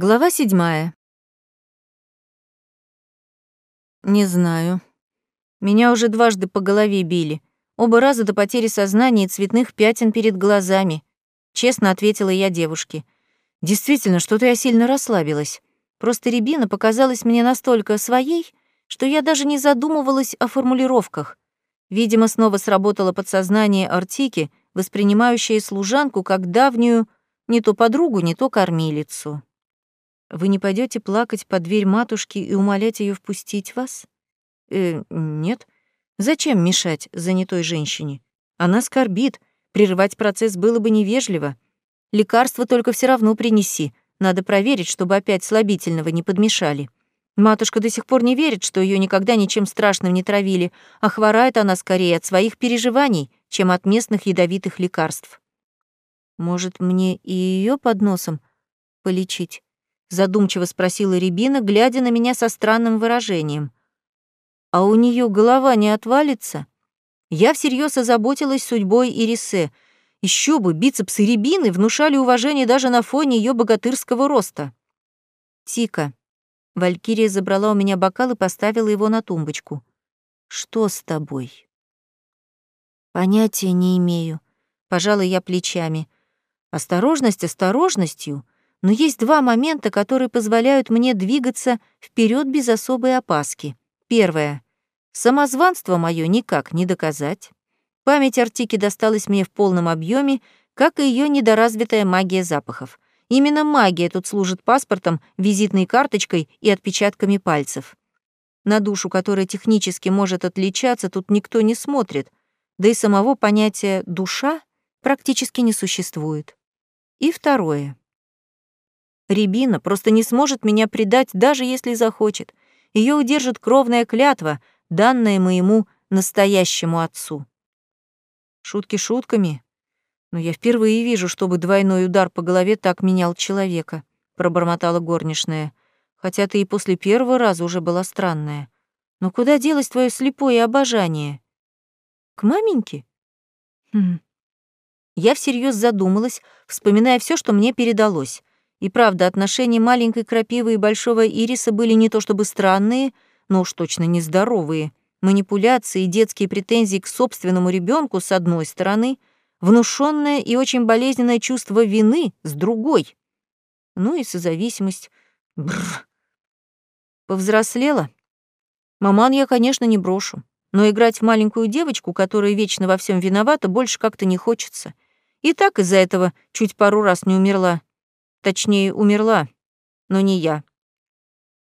Глава седьмая. Не знаю. Меня уже дважды по голове били. Оба раза до потери сознания и цветных пятен перед глазами. Честно ответила я девушке. Действительно, что-то я сильно расслабилась. Просто Рябина показалась мне настолько своей, что я даже не задумывалась о формулировках. Видимо, снова сработало подсознание Артики, воспринимающее служанку как давнюю не то подругу, не то кормилицу. Вы не пойдете плакать под дверь матушки и умолять ее впустить вас? Э, нет. Зачем мешать занятой женщине? Она скорбит, прерывать процесс было бы невежливо. Лекарство только все равно принеси. Надо проверить, чтобы опять слабительного не подмешали. Матушка до сих пор не верит, что ее никогда ничем страшным не травили, а хворает она скорее от своих переживаний, чем от местных ядовитых лекарств. Может, мне и ее под носом полечить? Задумчиво спросила Рябина, глядя на меня со странным выражением. А у нее голова не отвалится? Я всерьез озаботилась судьбой Ирисе. Еще бы, бицепсы Рябины внушали уважение даже на фоне ее богатырского роста. Тика. Валькирия забрала у меня бокал и поставила его на тумбочку. Что с тобой? Понятия не имею. Пожалуй, я плечами. Осторожность осторожностью, но есть два момента, которые позволяют мне двигаться вперед без особой опаски. Первое. Самозванство мое никак не доказать. Память Артики досталась мне в полном объеме, как и ее недоразвитая магия запахов. Именно магия тут служит паспортом, визитной карточкой и отпечатками пальцев. На душу, которая технически может отличаться, тут никто не смотрит, да и самого понятия «душа» практически не существует. И второе. Рябина просто не сможет меня предать, даже если захочет. Ее удержит кровная клятва, данная моему настоящему отцу. Шутки шутками, но я впервые вижу, чтобы двойной удар по голове так менял человека, пробормотала горничная. Хотя ты и после первого раза уже была странная. Но куда делось твое слепое обожание? К маменьке? Хм. Я всерьез задумалась, вспоминая все, что мне передалось. И правда, отношения маленькой крапивы и большого ириса были не то чтобы странные, но уж точно нездоровые. Манипуляции и детские претензии к собственному ребенку с одной стороны, внушенное и очень болезненное чувство вины с другой. Ну и созависимость. Бррр. Повзрослела? Маман я, конечно, не брошу, но играть в маленькую девочку, которая вечно во всем виновата, больше как-то не хочется. И так из-за этого чуть пару раз не умерла. Точнее, умерла, но не я.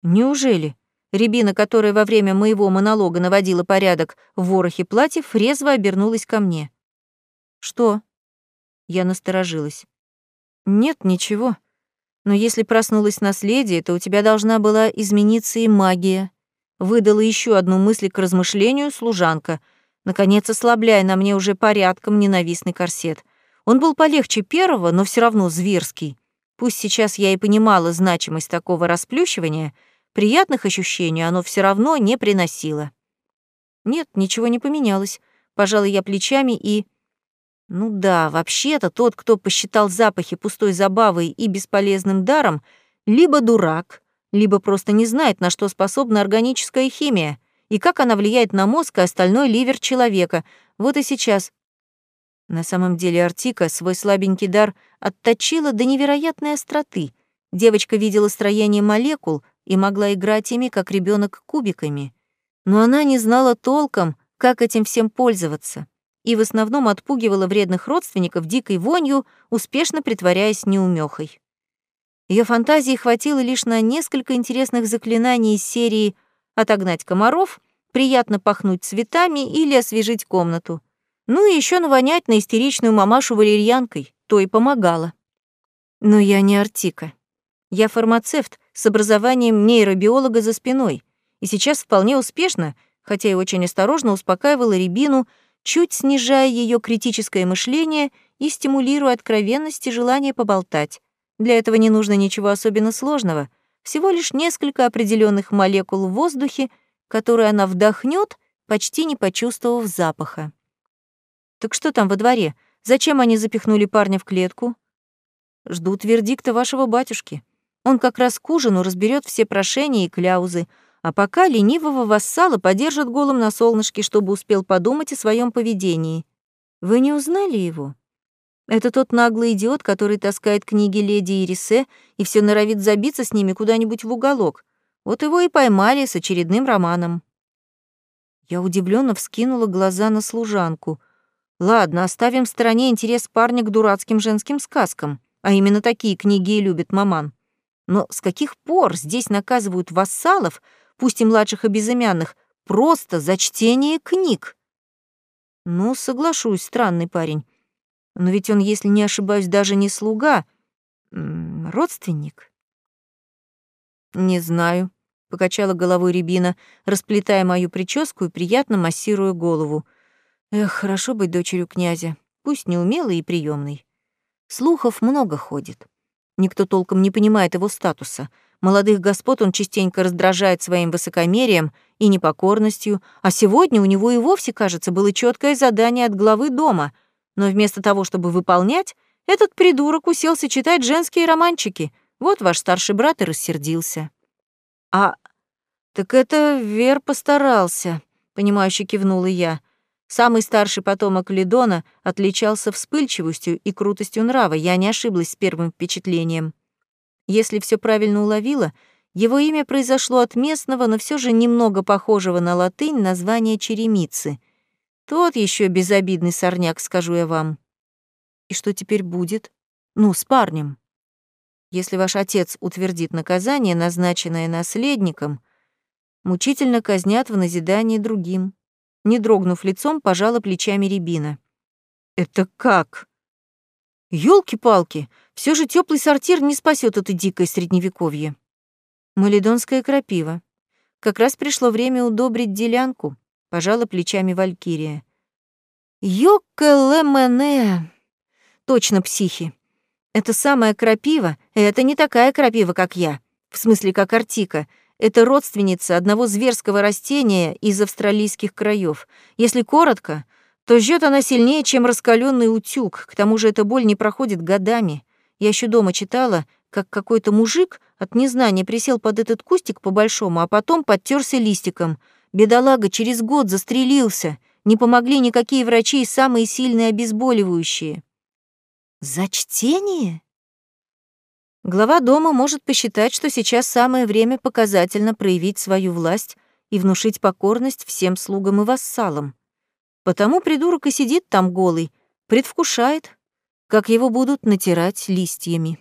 Неужели? Рябина, которая во время моего монолога наводила порядок в ворохе платьев, резво обернулась ко мне. «Что?» Я насторожилась. «Нет, ничего. Но если проснулось наследие, то у тебя должна была измениться и магия». Выдала еще одну мысль к размышлению служанка, наконец ослабляя на мне уже порядком ненавистный корсет. Он был полегче первого, но все равно зверский. Пусть сейчас я и понимала значимость такого расплющивания, приятных ощущений оно все равно не приносило. Нет, ничего не поменялось. Пожалуй, я плечами и... Ну да, вообще-то тот, кто посчитал запахи пустой забавой и бесполезным даром, либо дурак, либо просто не знает, на что способна органическая химия и как она влияет на мозг и остальной ливер человека. Вот и сейчас на самом деле Артика свой слабенький дар отточила до невероятной остроты. Девочка видела строение молекул и могла играть ими, как ребенок кубиками. Но она не знала толком, как этим всем пользоваться, и в основном отпугивала вредных родственников дикой вонью, успешно притворяясь неумехой. Ее фантазии хватило лишь на несколько интересных заклинаний из серии «Отогнать комаров», «Приятно пахнуть цветами» или «Освежить комнату». Ну и еще навонять на истеричную мамашу валерьянкой, то и помогало. Но я не Артика. Я фармацевт с образованием нейробиолога за спиной, и сейчас вполне успешно, хотя и очень осторожно успокаивала Рябину, чуть снижая ее критическое мышление и стимулируя откровенность и желание поболтать. Для этого не нужно ничего особенно сложного, всего лишь несколько определенных молекул в воздухе, которые она вдохнет, почти не почувствовав запаха. Так что там во дворе? Зачем они запихнули парня в клетку? Ждут вердикта вашего батюшки. Он как раз к ужину разберет все прошения и кляузы, а пока ленивого вассала подержит голым на солнышке, чтобы успел подумать о своем поведении. Вы не узнали его? Это тот наглый идиот, который таскает книги леди Ирисе и все норовит забиться с ними куда-нибудь в уголок. Вот его и поймали с очередным романом. Я удивленно вскинула глаза на служанку. Ладно, оставим в стороне интерес парня к дурацким женским сказкам, а именно такие книги и любит маман. Но с каких пор здесь наказывают вассалов, пусть и младших и безымянных, просто за чтение книг? Ну, соглашусь, странный парень. Но ведь он, если не ошибаюсь, даже не слуга, родственник. Не знаю, покачала головой Рябина, расплетая мою прическу и приятно массируя голову. Эх, хорошо быть дочерью князя, пусть неумелый и приемный. Слухов много ходит. Никто толком не понимает его статуса. Молодых господ он частенько раздражает своим высокомерием и непокорностью, а сегодня у него и вовсе, кажется, было четкое задание от главы дома — но вместо того, чтобы выполнять, этот придурок уселся читать женские романчики. Вот ваш старший брат и рассердился. А так это Вер постарался, понимающе кивнула я. Самый старший потомок Лидона отличался вспыльчивостью и крутостью нрава. Я не ошиблась с первым впечатлением. Если все правильно уловила, его имя произошло от местного, но все же немного похожего на латынь названия черемицы. Тот еще безобидный сорняк, скажу я вам. И что теперь будет? Ну, с парнем. Если ваш отец утвердит наказание, назначенное наследником, мучительно казнят в назидании другим. Не дрогнув лицом, пожала плечами Рябина. Это как? Ёлки-палки, все же теплый сортир не спасет это дикое средневековье. Малидонская крапива. Как раз пришло время удобрить делянку пожала плечами Валькирия. Йоккелемене. Точно психи. Это самая крапива, и это не такая крапива, как я. В смысле, как артика. Это родственница одного зверского растения из австралийских краев. Если коротко, то жжет она сильнее, чем раскаленный утюг. К тому же эта боль не проходит годами. Я еще дома читала, как какой-то мужик от незнания присел под этот кустик по-большому, а потом подтерся листиком — Бедолага через год застрелился. Не помогли никакие врачи и самые сильные обезболивающие. За чтение? Глава дома может посчитать, что сейчас самое время показательно проявить свою власть и внушить покорность всем слугам и вассалам. Потому придурок и сидит там голый, предвкушает, как его будут натирать листьями.